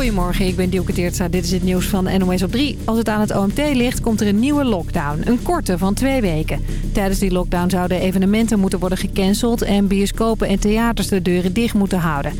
Goedemorgen, ik ben Dielke Teertstra. Dit is het nieuws van NOS op 3. Als het aan het OMT ligt, komt er een nieuwe lockdown. Een korte van twee weken. Tijdens die lockdown zouden evenementen moeten worden gecanceld... en bioscopen en theaters de deuren dicht moeten houden.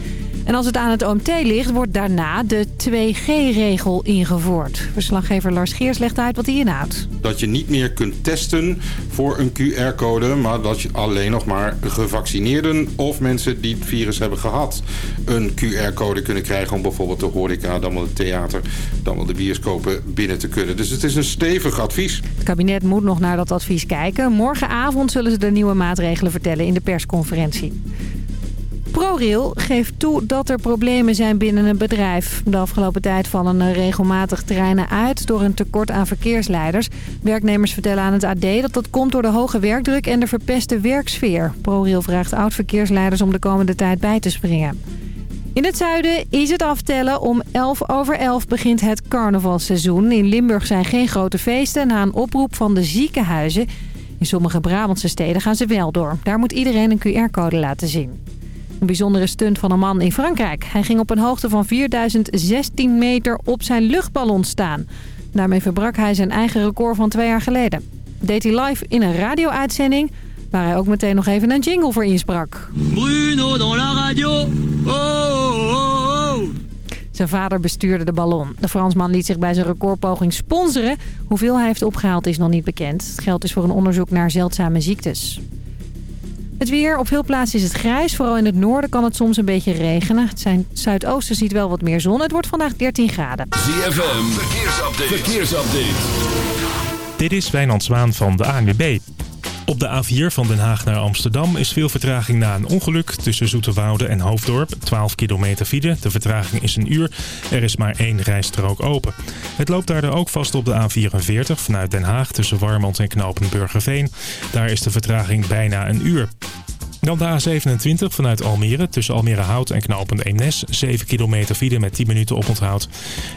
En als het aan het OMT ligt, wordt daarna de 2G-regel ingevoerd. Verslaggever Lars Geers legt uit wat hij inhoudt. Dat je niet meer kunt testen voor een QR-code... maar dat je alleen nog maar gevaccineerden of mensen die het virus hebben gehad... een QR-code kunnen krijgen om bijvoorbeeld de horeca... dan wel het theater, dan wel de bioscopen binnen te kunnen. Dus het is een stevig advies. Het kabinet moet nog naar dat advies kijken. Morgenavond zullen ze de nieuwe maatregelen vertellen in de persconferentie. ProRail geeft toe dat er problemen zijn binnen een bedrijf. De afgelopen tijd vallen regelmatig treinen uit door een tekort aan verkeersleiders. Werknemers vertellen aan het AD dat dat komt door de hoge werkdruk en de verpeste werksfeer. ProRail vraagt oud-verkeersleiders om de komende tijd bij te springen. In het zuiden is het aftellen. Om 11 over 11 begint het carnavalseizoen. In Limburg zijn geen grote feesten na een oproep van de ziekenhuizen. In sommige Brabantse steden gaan ze wel door. Daar moet iedereen een QR-code laten zien. Een bijzondere stunt van een man in Frankrijk. Hij ging op een hoogte van 4016 meter op zijn luchtballon staan. Daarmee verbrak hij zijn eigen record van twee jaar geleden. Deed hij live in een radio-uitzending... waar hij ook meteen nog even een jingle voor insprak. Bruno dans la radio. Oh, oh, oh. Zijn vader bestuurde de ballon. De Fransman liet zich bij zijn recordpoging sponsoren. Hoeveel hij heeft opgehaald is nog niet bekend. Het geld is voor een onderzoek naar zeldzame ziektes. Het weer. Op veel plaatsen is het grijs. Vooral in het noorden kan het soms een beetje regenen. Het zijn, zuidoosten ziet wel wat meer zon. Het wordt vandaag 13 graden. ZFM, verkeersupdate. verkeersupdate. Dit is Wijnand Zwaan van de ANWB. Op de A4 van Den Haag naar Amsterdam is veel vertraging na een ongeluk tussen Zoeterwoude en Hoofddorp. 12 kilometer file. De vertraging is een uur. Er is maar één rijstrook open. Het loopt daardoor ook vast op de A44 vanuit Den Haag tussen Warmond en Knopenburgerveen. Daar is de vertraging bijna een uur. Dan de A27 vanuit Almere tussen Almere Hout en Knalpend Eemnes. 7 kilometer file met 10 minuten oponthoud.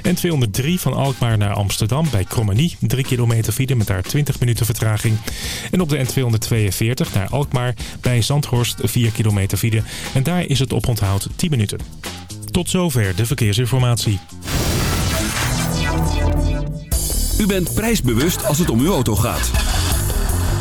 En 203 van Alkmaar naar Amsterdam bij Krommenie. 3 kilometer file met daar 20 minuten vertraging. En op de N242 naar Alkmaar bij Zandhorst 4 kilometer file. En daar is het oponthoud 10 minuten. Tot zover de verkeersinformatie. U bent prijsbewust als het om uw auto gaat.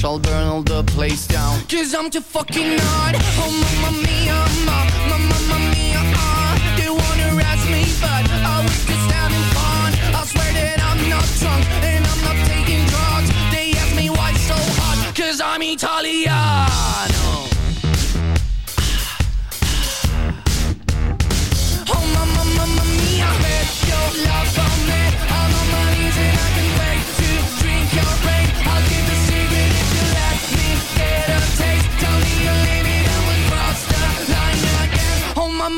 shall burn all the place down. Cause I'm too fucking hard. Oh mamma mia, mamma mia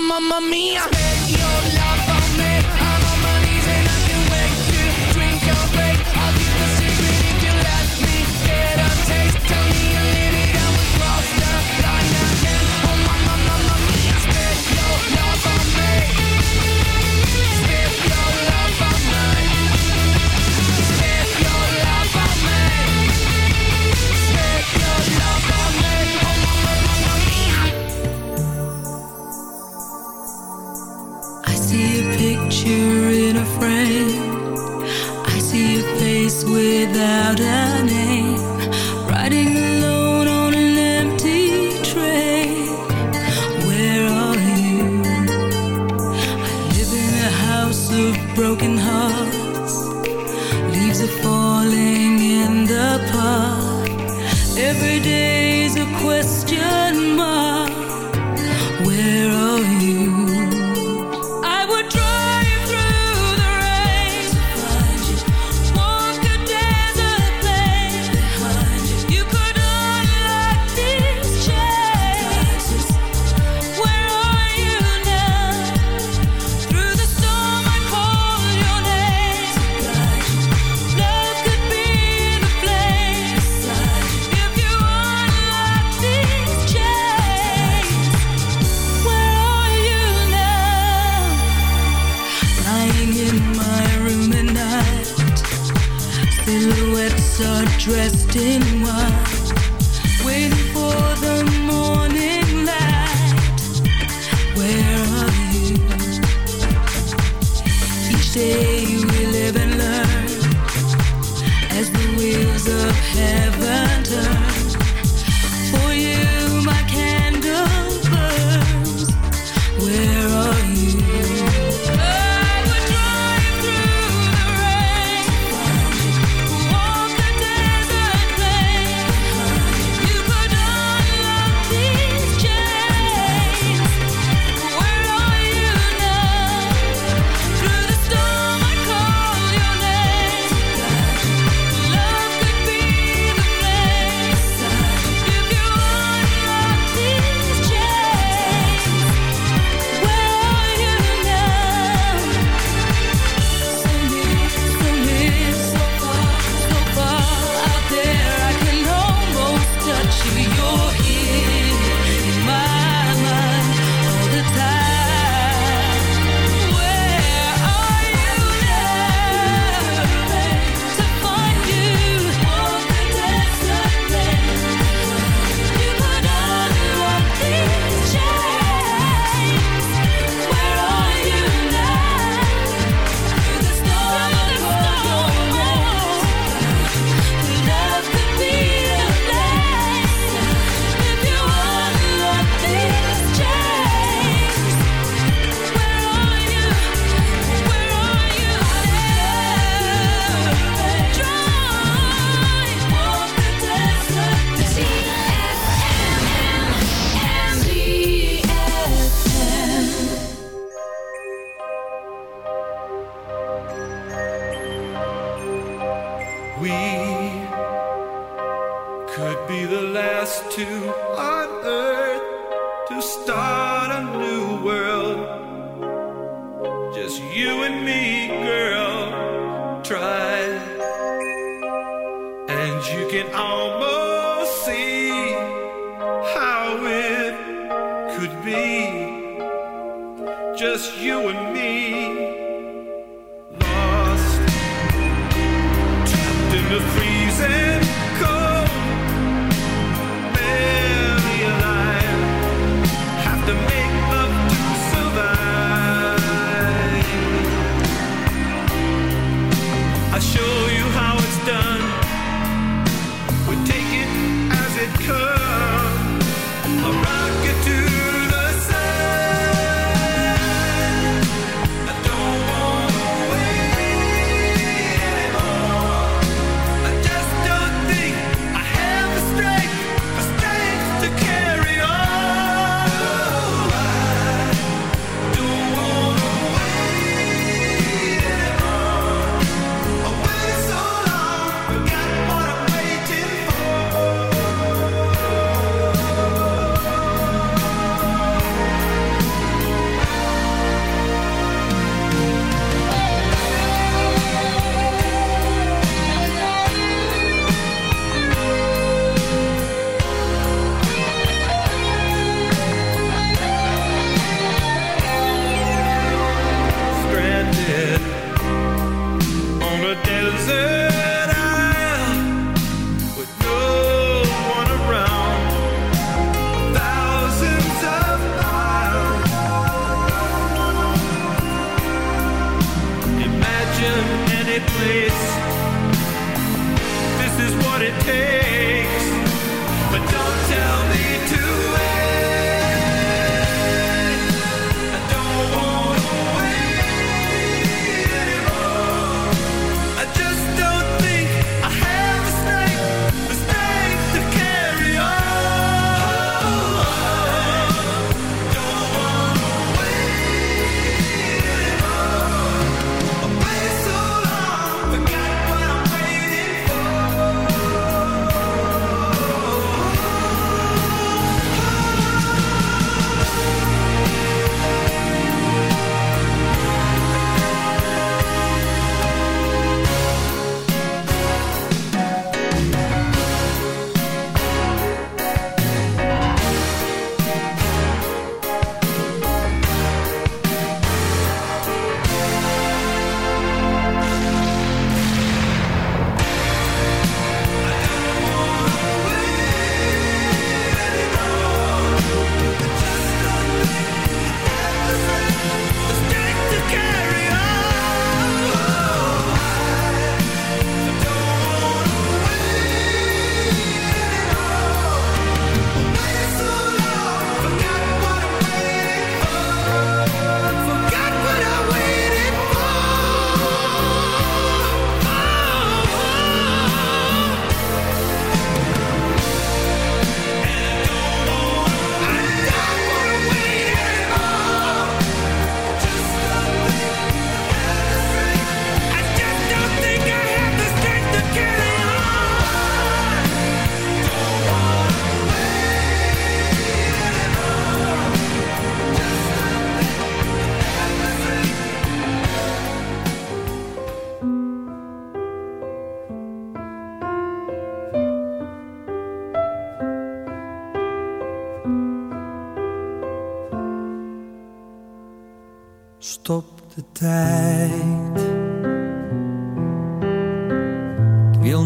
mamma mia.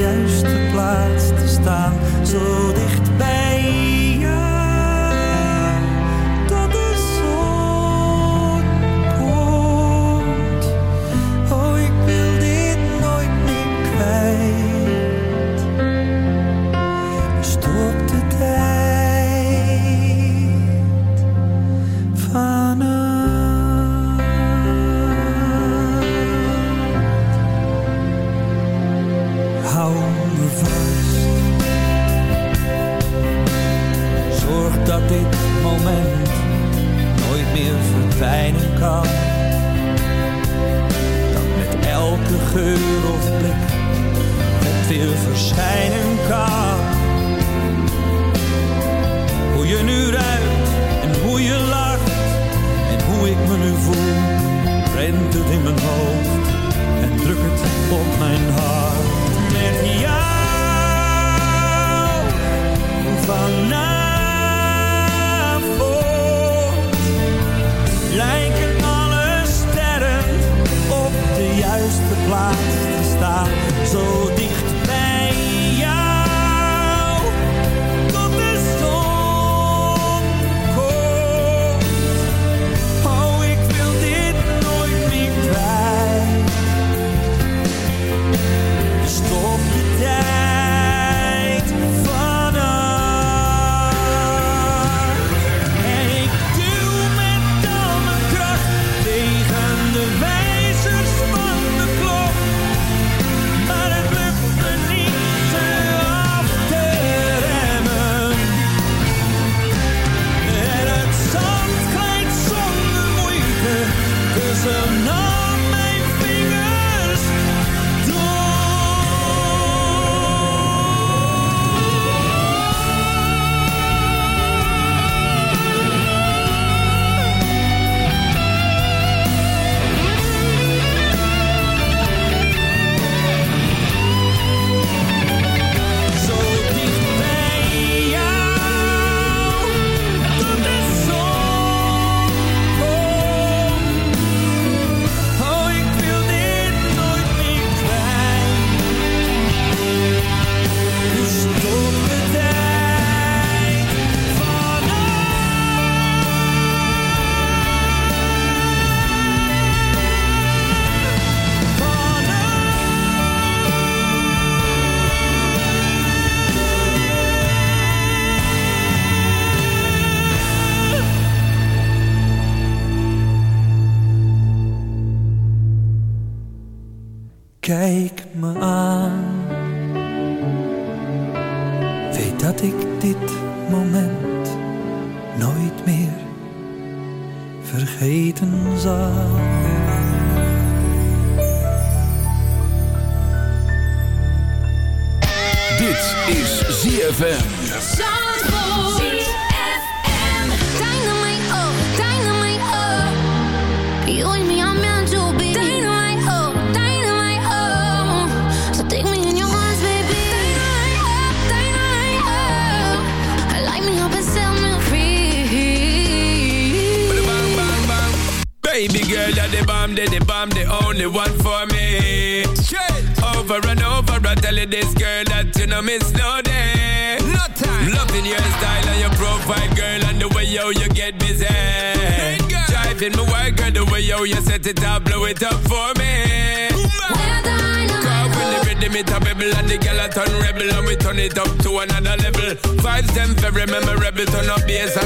juiste plaats te staan, weer verschijnen kan. Hoe je nu ruikt en hoe je lacht en hoe ik me nu voel, rent het in mijn hoofd en drukt het op mijn hart. Remember rebel turn up bass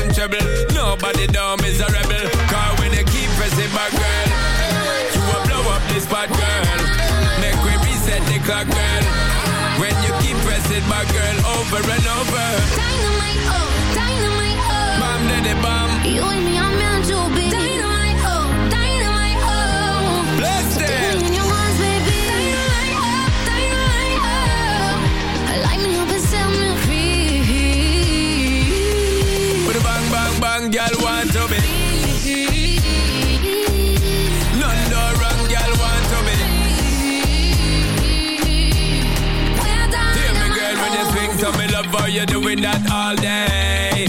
doing that all day.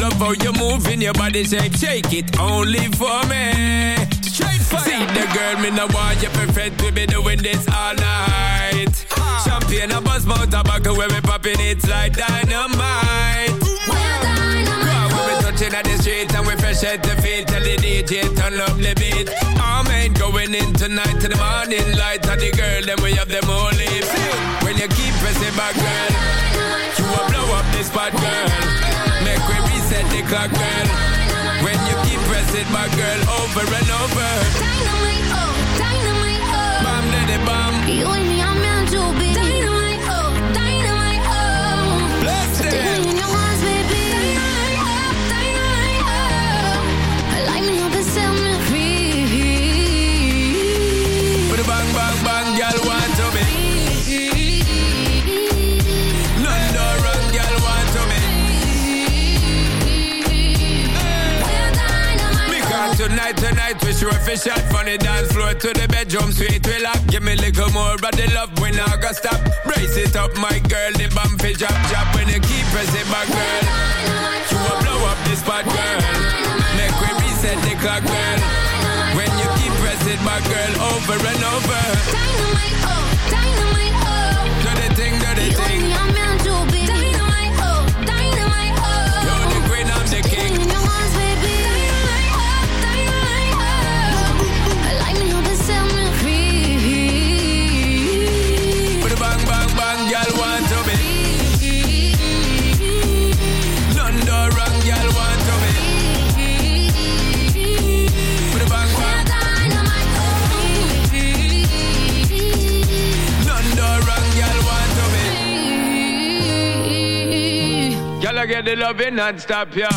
Love how you're moving your body shape, shake it only for me. Straight fire. See the girl, me no want you perfect, we be doing this all night. Ah. Champagne, a buzz, more tobacco, when we popping it like dynamite. Well dynamite. Girl, we be touching at the street and we fresh at the feet. Tell the DJ turn up the beat. I'm ain't going in tonight to the morning light. And the girl, then we have them all leave. When you keep pressing back, girl up this bad girl. Make we reset the clock, girl. When you keep pressing, my girl, over and over. we sure fish out from the dance floor to the bedroom, sweet we lock. Give me a little more of the love when I got stop. Brace it up, my girl, the bum fish drop, drop when you keep pressing my girl. You will blow up this spot, girl. Make we reset the clock, girl. When you keep pressing my girl, over and over. Dynamite, oh. the loving non-stop, yo.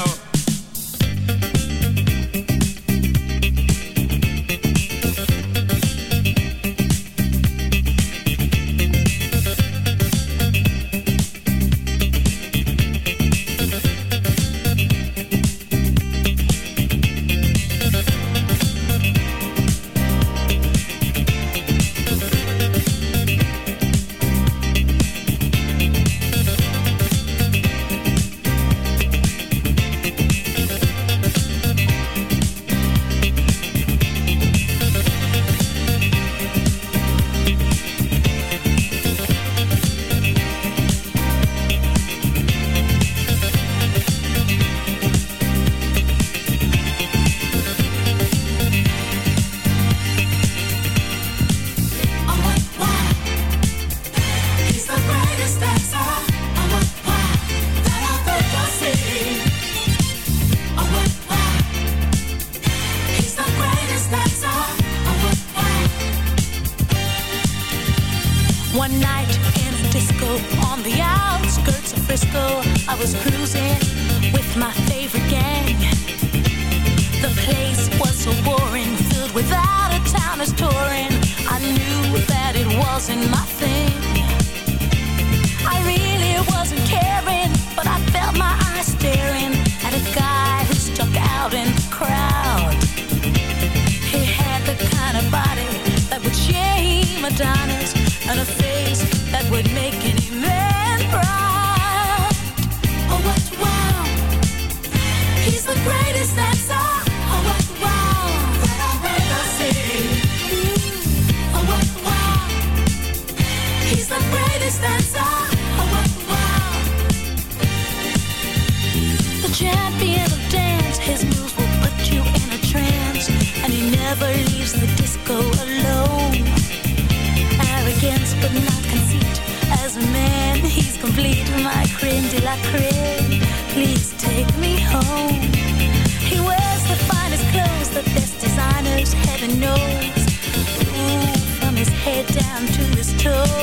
Adonis and a face that would make any man Bleed my creme de la creme, please take me home. He wears the finest clothes, the best designers, heaven knows. Ooh, from his head down to his toes.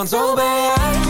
Want zo.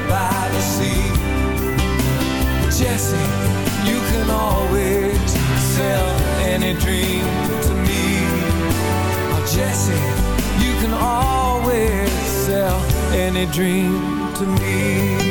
can always sell any dream to me. Oh, Jesse, you can always sell any dream to me.